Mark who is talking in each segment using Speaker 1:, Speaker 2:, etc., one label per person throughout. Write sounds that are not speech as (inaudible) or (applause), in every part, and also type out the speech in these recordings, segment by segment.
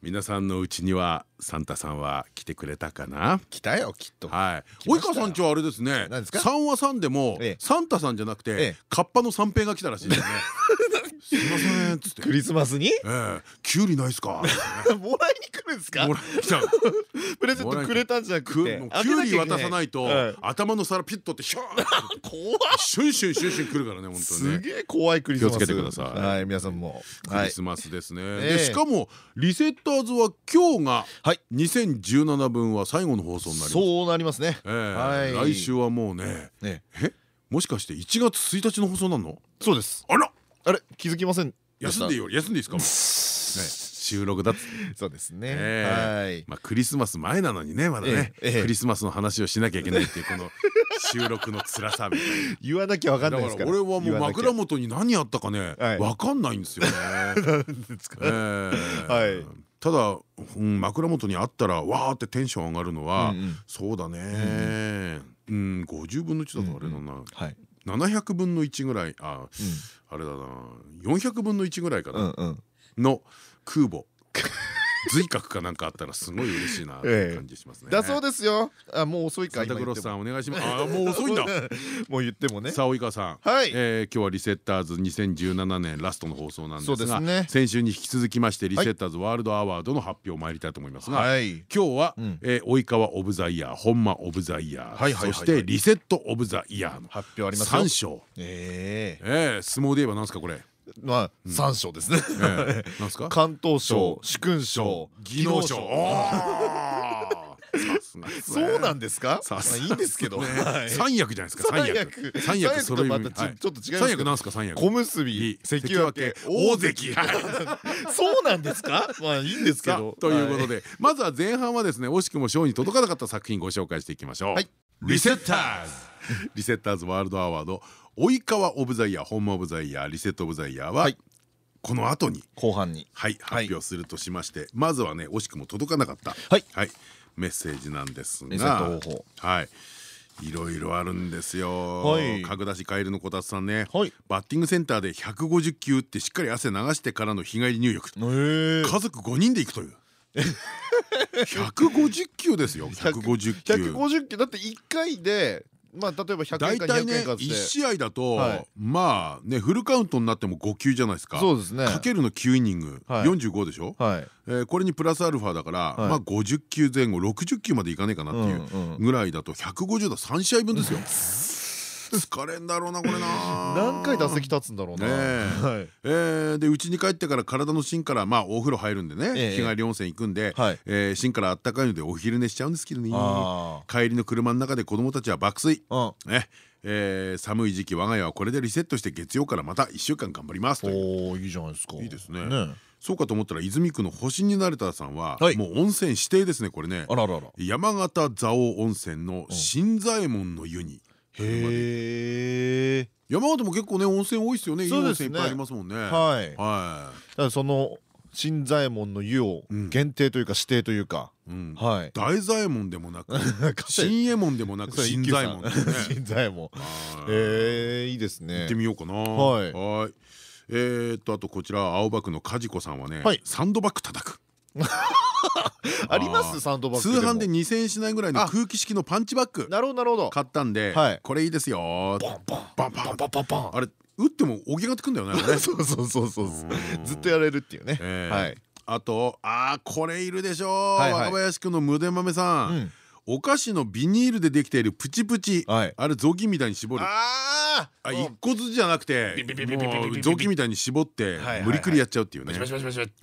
Speaker 1: 皆さんのうちにはサンタさんは来てくれたかな？
Speaker 2: 来たよきっと。
Speaker 1: はい。及川さんちはあれですね。三は三でもサンタさんじゃなくてカッパの三平が来たらしいですね (laughs) すみませんっつって。
Speaker 2: クリスマスに「
Speaker 1: ええ。キュウリないっすか? (laughs)」
Speaker 2: もらいに来るんですか？プレゼントくれたんじゃなくて。
Speaker 1: キュウリ渡さないと頭の皿ピッとってシュン
Speaker 2: 怖っ。
Speaker 1: シュンシュンシュンシュンくるからね本当に
Speaker 2: すげえ怖いクリスマス
Speaker 1: 気をつけてください
Speaker 2: はい皆さんも
Speaker 1: クリスマスですねでしかもリセッターズは今日が2017分は最後の放送になります
Speaker 2: そうなりますね
Speaker 1: 来週はもうねえもしかして1月1日の放送なの
Speaker 2: そうです
Speaker 1: あら
Speaker 2: あれ気づきません。
Speaker 1: 休んでいいよ。休んでいいですか？(laughs) 収録だ
Speaker 2: そうですね。はい。
Speaker 1: まあクリスマス前なのにねまだね。クリスマスの話をしなきゃいけないっていうこの (laughs) 収録の辛さみたいな。
Speaker 2: 言わなきゃわかんないですから。
Speaker 1: 俺はもう枕元に何あったかねわかんないんですよね。(laughs) はい。ただ枕元にあったらわーってテンション上がるのはそうだね。うん50分の1だとあれだな700分の1ぐらいああれだな。400分の1ぐらいかな。の空母随角かなんかあったらすごい嬉しいな (laughs) 感じしますね。
Speaker 2: だそうですよ。あもう遅いか。
Speaker 1: サンタクロスさんお願いします。(laughs) あもう遅いんだ。
Speaker 2: もう言ってもね。
Speaker 1: さあ及川さん。はい。え今日はリセッターズ2017年ラストの放送なんですが、先週に引き続きましてリセッターズワールドアワードの発表参りたいと思いますが、今日は及川オブザイヤー、本間オブザイヤー、そしてリセットオブザイヤーの
Speaker 2: 発表あります
Speaker 1: 三賞。ええ相撲で言えばなんですかこれ。
Speaker 2: まあ三賞ですね。
Speaker 1: なんすか？(laughs)
Speaker 2: 関東賞、主勲賞、
Speaker 1: 技能賞。(laughs)
Speaker 2: そうなんですか？いいんですけど。
Speaker 1: 三役じゃないですか？三役。三役それまたちょっと違い
Speaker 2: 三
Speaker 1: 役なんですか？三役。
Speaker 2: 小結び、関脇、
Speaker 1: 大関。
Speaker 2: そうなんですか？まあいいんですけど。
Speaker 1: ということで、まずは前半はですね、惜しくも賞に届かなかった作品ご紹介していきましょう。リセッターズ。リセッターズワールドアワード及川オブザイヤーホームオブザイヤーリセットオブザイヤーは、この後に
Speaker 2: 後半に。
Speaker 1: はい発表するとしまして、まずはね惜しくも届かなかった。はい。メッセージなんですがはい。いろいろあるんですよ。角田市カエルのこたつさんね、バッティングセンターで150球ってしっかり汗流してからの日帰り入浴。家族5人で行くという。(laughs) 150球ですよ。150球。
Speaker 2: 150球。だって1回でまあ例えば100円か200円かって
Speaker 1: 1試合だとまあねフルカウントになっても5球じゃないですか。
Speaker 2: そうですね。
Speaker 1: かけるの9イニング45でしょ？これにプラスアルファだからまあ50球前後60球までいかねえかなっていうぐらいだと150だ3試合分ですよ。(laughs) 疲れんだろうなこれな。(laughs)
Speaker 2: 何回打席立つんだろうな。
Speaker 1: でうちに帰ってから体の芯からまあお風呂入るんでね。日帰り温泉行くんで芯からあったかいのでお昼寝しちゃうんですけどね。帰りの車の中で子供たちは爆睡。ね。えー、寒い時期我が家はこれでリセットして月曜からまた1週間頑張ります。
Speaker 2: おいいじゃないですか。
Speaker 1: いいですね。そうかと思ったら泉区の星になれたさんはもう温泉指定ですねこれね。山形蔵王温泉の新左衛門の湯に
Speaker 2: へえ
Speaker 1: 山形も結構ね温泉多いですよね。いい温泉いっぱいありますもんね。はい。
Speaker 2: はい。その新左衛門の湯を限定というか指定というか。
Speaker 1: 大左衛門でもなく (laughs) 新右衛門でもなく新左衛門 (laughs)
Speaker 2: 新左衛門。えい。いですね。
Speaker 1: 行ってみようかな。はい。えっとあとこちら青葉区の梶子さんはねサンドバッグ叩く (laughs)
Speaker 2: あります？サンドバッ
Speaker 1: グ通販で2000円しないぐらいの空気式のパンチバッグ
Speaker 2: なるほどなるほど。
Speaker 1: 買ったんでこれいいですよ。
Speaker 2: バンバン。バンバンバン
Speaker 1: あれ打っても起き上がってくんだよね (laughs)
Speaker 2: そうそうそうそうずっとやれるっていうね。はい。
Speaker 1: あとあこれいるでしょ。若林くんのむで豆さん。お菓子のビニールでできているプチプチ。あれ雑巾みたいに絞る。あ一個ずつじゃなくて雑巾みたいに絞って無理くりやっちゃうっていうね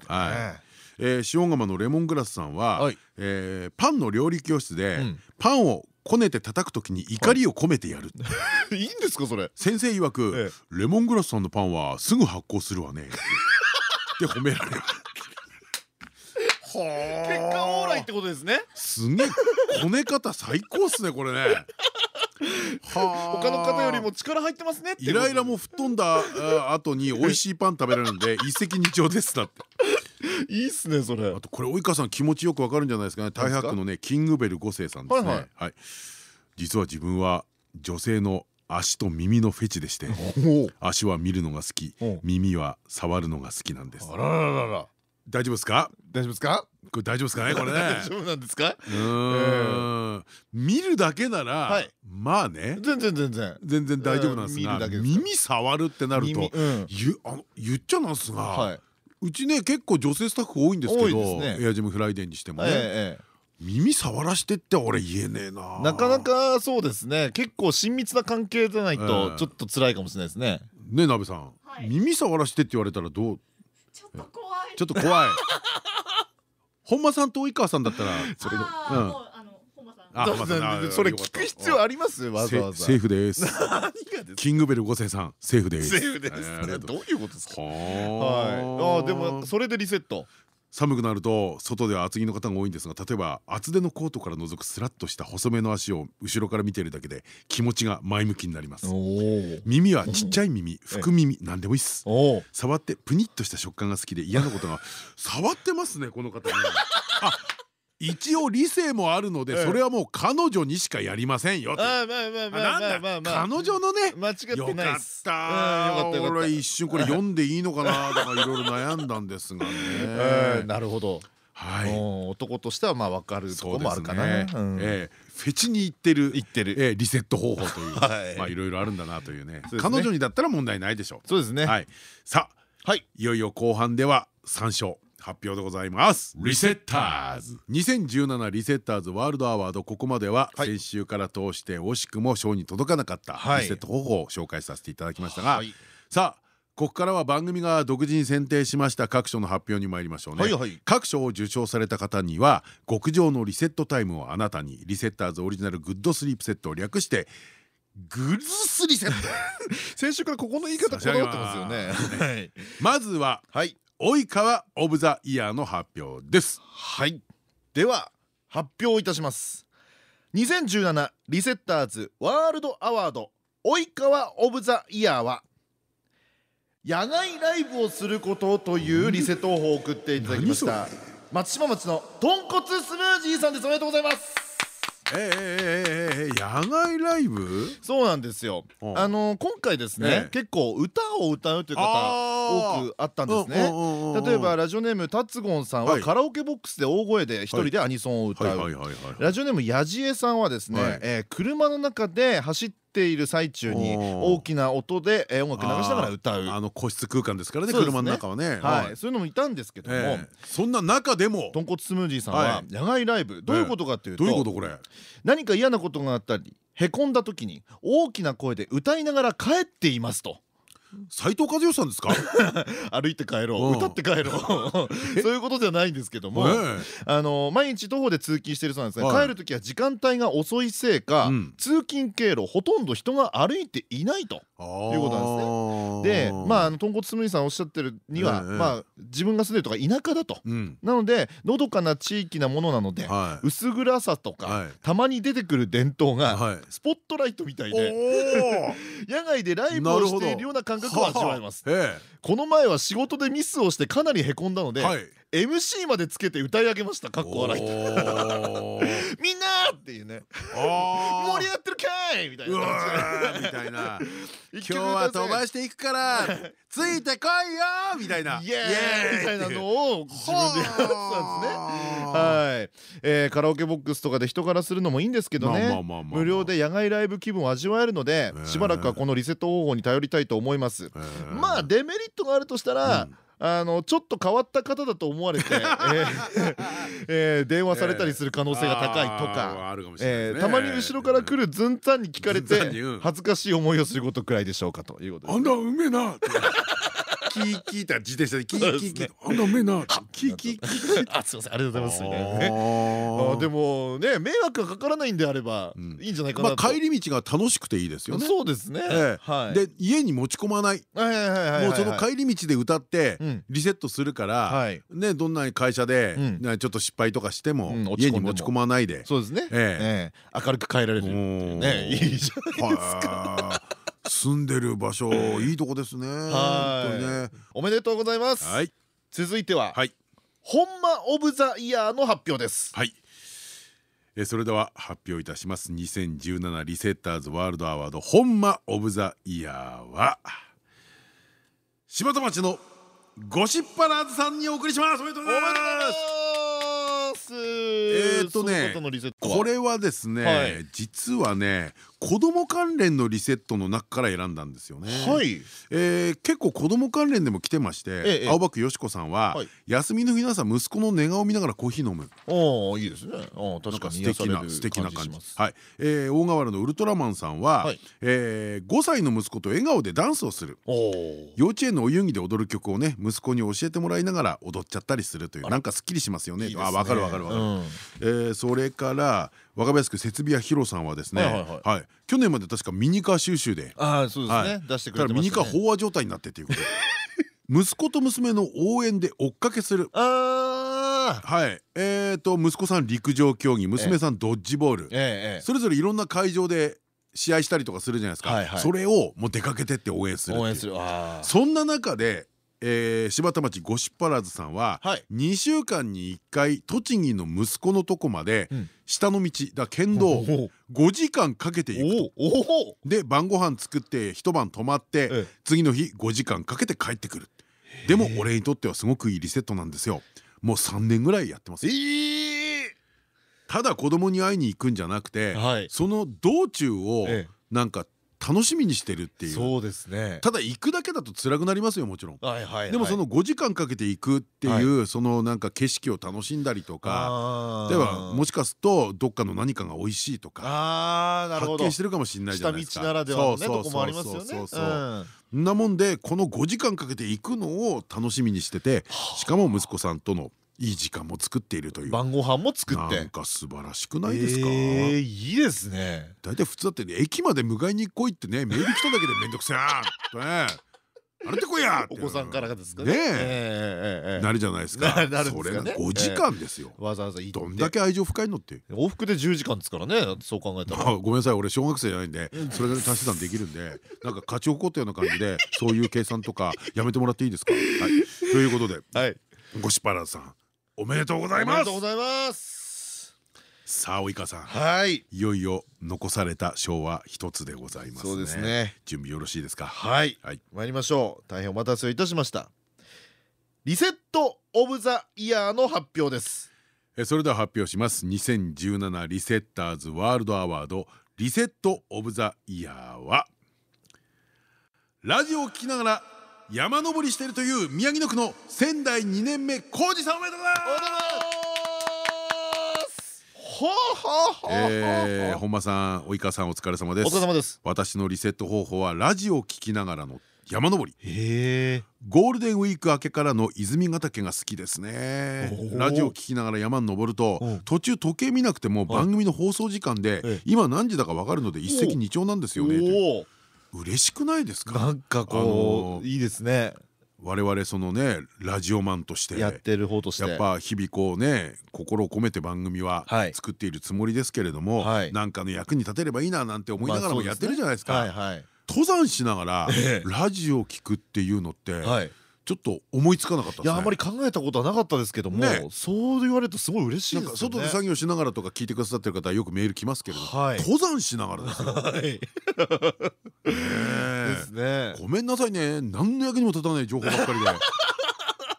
Speaker 1: はいえー、塩釜のレモングラスさんは、はい、えー、パンの料理教室で、うん、パンをこねて叩くときに怒りを込めてやる。(laughs)
Speaker 2: いいんですかそれ？
Speaker 1: 先生曰く、レモングラスさんのパンはすぐ発酵するわね。(laughs) って褒められる。
Speaker 2: 結果オーライってことですね
Speaker 1: すげえこね方最高っすねこれね (laughs)
Speaker 2: 他の方よりも力入ってますね
Speaker 1: イライラも吹っ飛んだあ後に美味しいパン食べられるんで一石二鳥ですだって (laughs)
Speaker 2: いいっすねそれ。
Speaker 1: あとこれ及川さん気持ちよくわかるんじゃないですかね。大白のねキングベル五世さんですね。はい実は自分は女性の足と耳のフェチでして足は見るのが好き耳は触るのが好きなんです。
Speaker 2: あらららら。
Speaker 1: 大丈夫ですか？
Speaker 2: 大丈夫ですか？
Speaker 1: これ大丈夫ですかね？(laughs) これね。
Speaker 2: 大丈夫なんですか？
Speaker 1: うん。見るだけならまあね。
Speaker 2: 全然全然。
Speaker 1: 全然大丈夫なんですが耳触るってなると言っちゃなんすがうちね結構女性スタッフ多いんですけど AIR JAM FRIDAY にしてもね。耳触らしてって俺言えねえな。
Speaker 2: なかなかそうですね。結構親密な関係じゃないとちょっと辛いかもしれないですね。
Speaker 1: ねなべさん。耳触らしてって言われたらどう？
Speaker 3: ちょっと怖い。
Speaker 1: ちょっと怖い。(laughs) 本間さんと及川さんだったら
Speaker 3: それうん
Speaker 2: それ聞く必要あります？わざわざ。
Speaker 1: セーフです。(laughs) キングベル五世さんセーフです。
Speaker 2: セーフです。どういうことですか？はい。あでもそれでリセット。
Speaker 1: 寒くなると外では厚着の方が多いんですが例えば厚手のコートから覗くスラッとした細めの足を後ろから見ているだけで気持ちが前向きになります。耳はちっちゃい耳福耳何でもいいっす。触ってプニッとした食感が好きで嫌なことが触ってますねこの方ね。(laughs) あ一応理性もあるのでそれはもう彼女にしかやりませんよ
Speaker 2: あまあまあまあまあまあま
Speaker 1: あ。彼女のね
Speaker 2: 間違ってないよか
Speaker 1: った俺一瞬これ読んでいいのかなとかいろいろ悩んだんですがね。(laughs)
Speaker 2: なるほど。はい、男としてはまあ分かるところもあるかな。
Speaker 1: フェチに行ってる行ってる。リセット方法という。(laughs) まあいろいろあるんだなというね。彼女にだったら問題ないでしょう。
Speaker 2: そうですね。
Speaker 1: はい。さあ、はい、いよいよ後半では三勝発表でございます。リセッターズ。2017リセッターズワールドアワードここまでは先週から通して惜しくも賞に届かなかったリセット方法を紹介させていただきましたがさあここからは番組が独自に選定しました各賞の発表に参りましょうね。各賞を受賞された方には極上のリセットタイムをあなたにリセッターズオリジナルグッドスリープセットを略してグズスリセット。(laughs)
Speaker 2: 先週からここの言い方こだわってますよね。
Speaker 1: まずははい及川オブザイヤーの発表です。
Speaker 2: はい。では発表いたします。2017リセッターズワールドアワード及川オブザイヤーは野外ライブをすることというリセット方法を送っていただきました。松島町の豚骨スムージーさんです。おめでとうございます
Speaker 1: ええ野外ライブ
Speaker 2: そうなんですよあの今回ですね結構歌を歌うという方多くあったんですね例えばラジオネームタツゴンさんはカラオケボックスで大声で一人でアニソンを歌うラジオネームやじえさんはですね車の中で走ってている最中に大きな音で音楽流しながら歌う。
Speaker 1: あの個室空間ですからね車の中はね。
Speaker 2: はい。そういうのもいたんですけども。
Speaker 1: そんな中でも。
Speaker 2: 豚骨スムージーさんは野外ライブどういうことかっていうと
Speaker 1: どういうことこれ？
Speaker 2: 何か嫌なことがあったりへこんだ時に大きな声で歌いながら帰っていますと。
Speaker 1: 斉藤和義さんですか？(laughs)
Speaker 2: 歩いて帰ろう。歌って帰ろう。そういうことではないんですけどもあの毎日徒歩で通勤しているそうなんですが帰る時は時間帯が遅いせいか通勤経路ほとんど人が歩いていないということなんですね。でまああの豚骨スムージーさんおっしゃってるにはまあ自分が住んでるとか田舎だと。なのでのどかな地域なものなので薄暗さとかたまに出てくる伝統がスポットライトみたいで (laughs) 野外でライブをしているような感覚を味わえます。(laughs) この前は仕事でミスをしてかなりへこんだので、MC までつけて歌い上げました。かっこ笑い。(laughs) みんなっていうね。盛り上がってるかいみたいな
Speaker 1: みたいな。(laughs) 今日は飛ばしていくからついてこいよみたいな。
Speaker 2: イエーイみたいなのを自分でやってたんですね。はい。えカラオケボックスとかで人からするのもいいんですけどね。無料で野外ライブ気分を味わえるのでしばらくはこのリセット方法に頼りたいと思います。まあデメリットがあるとしたらあのちょっと変わった方だと思われて、(laughs) えー、電話されたりする可能性が高いとか。たまに後ろから来るズンタンに聞かれて恥ずかしい思いをすることくらいでしょうかということです。
Speaker 1: あんなうめえなキーキーって自転車でキーキーキーあんなめなキーキーキー。
Speaker 2: あすみません。ありがとうございますあでもね迷惑がかからないんであればいいんじゃないかな
Speaker 1: まあ帰り道が楽しくていいですよね。
Speaker 2: そうですね。
Speaker 1: で家に持ち込まない。もうその帰り道で歌ってリセットするからねどんな会社でちょっと失敗とかしても家に持ち込まないで。
Speaker 2: そうですね。明るく帰られるね。いいじゃないですか
Speaker 1: 住んでる場所いいとこですね。は
Speaker 2: い。おめでとうございます。はい。続いては、はい。本間オブザイヤーの発表です。
Speaker 1: はい。えそれでは発表いたします。2017リセッターズワールドアワード本間オブザイヤーは柴田町のゴシッパラーズさんにお送りします。おめでとうございます。えっとねこれはですね実はね子供関連のリセットの中から選んだんですよね。はい。え結構子供関連でも来てまして、青葉区よしこさんは休みの日の朝息子の寝顔を見ながらコーヒー飲む。
Speaker 2: ああいいですね。あ確かに
Speaker 1: 素敵な素敵な感じ。はい。え大河原のウルトラマンさんは、え5歳の息子と笑顔でダンスをする。幼稚園のお遊戯で踊る曲をね息子に教えてもらいながら踊っちゃったりするというなんかすっきりしますよね。あわかるわかるわかる。えそれから若林区設備屋ヒロさんはですねはい去年まで確かミニカー収集で
Speaker 2: あそうですね。出してくれて
Speaker 1: ミニカー飽和状態になってっていうことで (laughs) 息子と娘の応援で追っかけする。はい。えっと息子さん陸上競技娘さんドッジボール。それぞれいろんな会場で試合したりとかするじゃないですかそれをもう出かけてって応援するそんな中でえー、柴田町ゴシッパラーズさんは、はい、2週間に1回栃木の息子のとこまで、うん、下の道だ県道5時間かけていくと。で晩ご飯作って一晩泊まって次の日5時間かけて帰ってくる。でも俺にとってはすごくいいリセットなんですよ。もう3年ぐらいやってます、えー、ただ子供に会いに行くんじゃなくて、はい、その道中をなんか楽しみにしてるっていう。
Speaker 2: そうですね。
Speaker 1: ただ行くだけだと辛くなりますよもちろん。でもその5時間かけて行くっていうそのなんか景色を楽しんだりとかではもしかするとどっかの何かが美味しいとか発見してるかもしれないじゃないですか。
Speaker 2: 下道ならではのねとこもありますよね。そう
Speaker 1: そんなもんでこの5時間かけて行くのを楽しみにしててしかも息子さんとのいい時間も作っているという。
Speaker 2: 晩ご飯も作って。
Speaker 1: なんか素晴らしくないですか、
Speaker 2: えー、いいですね。
Speaker 1: 大体普通だって、ね、駅まで迎えに来いってねメール来ただけで面倒くせえとね。(laughs) あれてこいや
Speaker 2: お子さんからがですかね。
Speaker 1: え。なるじゃないですか。(laughs) それが5時間ですよ。
Speaker 2: わざわざ
Speaker 1: どんだけ愛情深いのって。
Speaker 2: 往復で10時間ですからねそう考えたら。(laughs)
Speaker 1: ごめんなさい俺小学生じゃないんでそれが足し算できるんでなんか勝ち誇ったような感じでそういう計算とかやめてもらっていいですか？はい。ということでゴシパラさんおめでとうございます。
Speaker 2: おめでとうございます。
Speaker 1: さあ及川さん、
Speaker 2: はい、
Speaker 1: いよいよ残された昭和一つでございます、
Speaker 2: そうですね。
Speaker 1: 準備よろしいですか？
Speaker 2: はい、はい、参りましょう。大変お待たせをいたしました。リセットオブザイヤーの発表です。
Speaker 1: えそれでは発表します。2017リセッターズワールドアワードリセットオブザイヤーはラジオを聞きながら山登りしているという宮城野区の仙台2年目浩二さんおめでとうございます。えー、本間さん及川さんお疲れ様です
Speaker 2: お疲れ様です
Speaker 1: 私のリセット方法はラジオを聞きながらの山登り。ゴールデンウィーク明けからの泉ヶ岳が好きですね。ラジオを聞きながら山に登ると途中時計見なくても番組の放送時間で今何時だか分かるので一石二鳥なんですよね嬉しくないですか？
Speaker 2: なんかこういいですね。
Speaker 1: 我々そのねラジオマンとして
Speaker 2: やってる方として。
Speaker 1: やっぱ日々こうね心を込めて番組は作っているつもりですけれどもなんかの役に立てればいいななんて思いながらもやってるじゃないですか。登山しながらラジオを聞くっていうのってちょっと思いつかなかった
Speaker 2: いやあまり考えたことはなかったですけどもそう言われるとすごい嬉しいです
Speaker 1: 外で作業しながらとか聞いてくださってる方はよくメール来ますけれど登山しながらですよ。ですね。ごめんなさいね。何の役にも立たない情報ばっかりで。(laughs)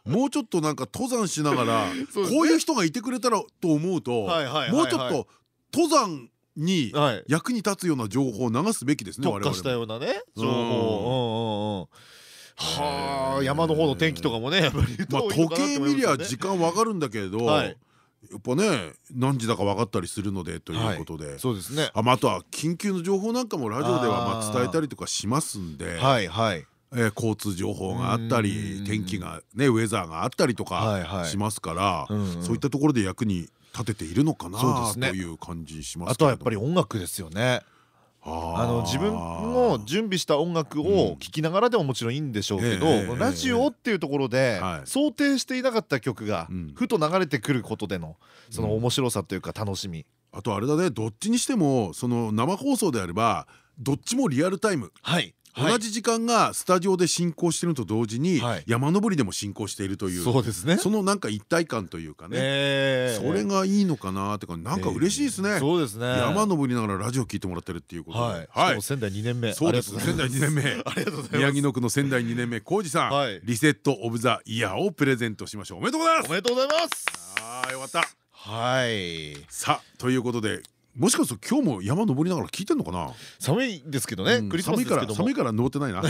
Speaker 1: もうちょっとなんか登山しながらこういう人がいてくれたらと思うともうちょっと登山に役に立つような情報を流すべきですね
Speaker 2: 特化したようなね情報はあ山の方の天気とかもね
Speaker 1: まあ時計見りゃ時間わかるんだけれどやっぱね何時だか分かったりするのでということで。
Speaker 2: そうですね。
Speaker 1: あとは緊急の情報なんかもラジオではまあ伝えたりとかしますんで。はいはい。ええー、交通情報があったり天気がねウェザーがあったりとかしますからそういったところで役に立てているのかなという感じします
Speaker 2: あとはやっぱり音楽ですよね。あの自分の準備した音楽を聴きながらでももちろんいいんでしょうけどラジオっていうところで想定していなかった曲がふと流れてくることでのその面白さというか楽しみ。
Speaker 1: あとあれだねどっちにしてもその生放送であればどっちもリアルタイム。はい同じ時間がスタジオで進行していると同時に山登りでも進行しているというそうですね。そのなんか一体感というかね。それがいいのかなってかなんか嬉しいですね。そうですね。山登りながらラジオ聞いてもらってるっていうことで。
Speaker 2: はい。仙台2年目。
Speaker 1: そうです。仙台2年目。宮城野区の仙台2年目浩二さん。リセットオブザイヤーをプレゼントしましょう。おめでとうございます。
Speaker 2: おめでとうございます。
Speaker 1: ああよかった。
Speaker 2: はい。
Speaker 1: さあということでもしかすると今日も山登りながら聞いてんのかな？
Speaker 2: 寒いですけどね、クリスマス
Speaker 1: ですけど寒いから登ってないな。(laughs)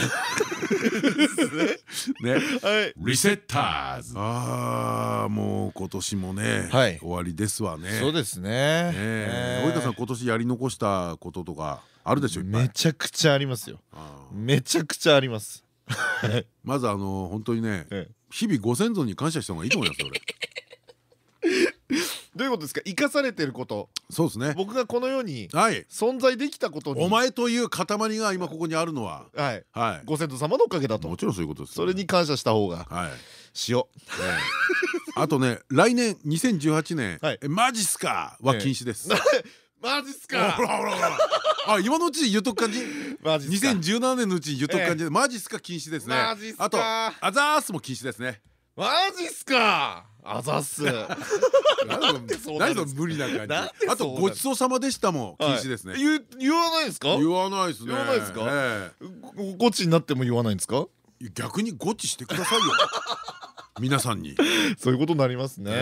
Speaker 1: ね。はい。リセッターズ。ああもう今年もね終わりですわね。
Speaker 2: そうですね。
Speaker 1: 及川さん今年やり残したこととかあるでしょ？
Speaker 2: めちゃくちゃありますよ。めちゃくちゃあります。(laughs)
Speaker 1: まずあの本当にね日々ご先祖に感謝した方がいいと思います俺
Speaker 2: どういうことですか？生かされてること。
Speaker 1: そうですね。
Speaker 2: 僕がこの世に存在できたことに。
Speaker 1: お前という塊が今ここにあるのは。
Speaker 2: はい。ご先祖様のおかげだと。
Speaker 1: もちろんそういうことです
Speaker 2: それに感謝した方が。しよう。
Speaker 1: あとね来年2018年マジっすか？は禁止です。(laughs)
Speaker 2: マジっすか？
Speaker 1: あ今のうちに言っとく感じ？2017年のうちに言っとく感じで。マジっすか？禁止ですね。あとアザースも禁止ですね
Speaker 2: マジっすか？あざっす。(laughs)
Speaker 1: 何そ無理な感じ。あとごちそうさまでしたも禁止ですね。
Speaker 2: 言わないですか？
Speaker 1: 言わないですね。
Speaker 2: 言わないですか？ゴチになっても言わないんですか？
Speaker 1: 逆にゴチしてくださいよ。皆さんに。(laughs)
Speaker 2: そういうことになりますね。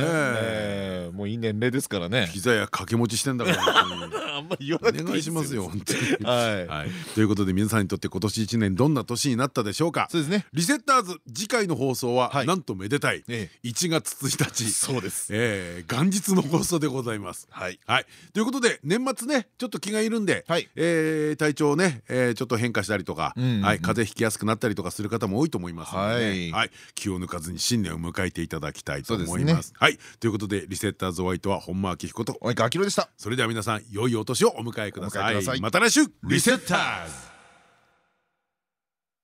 Speaker 2: もういい年齢ですからね。
Speaker 1: 膝や掛け持ちしてんだから (laughs)
Speaker 2: あんまり言わなくて
Speaker 1: お願いしますよ本当に。はい。ということで皆さんにとって今年一年どんな年になったでしょうか。
Speaker 2: そうですね。
Speaker 1: リセッターズ次回の放送はなんとめでたい1月1日。
Speaker 2: そうです。
Speaker 1: 元日の放送でございます。はい。ということで年末ねちょっと気がいるんで体調ねちょっと変化したりとか風邪ひきやすくなったりとかする方も多いと思いますので気を抜かずに新年を迎えていただきたいと思います。ね、はいということでリセッターズお相手は本間明彦と
Speaker 2: 及川明でした。
Speaker 1: それでは皆さん良いお年をお迎えください。また来週リセッターズ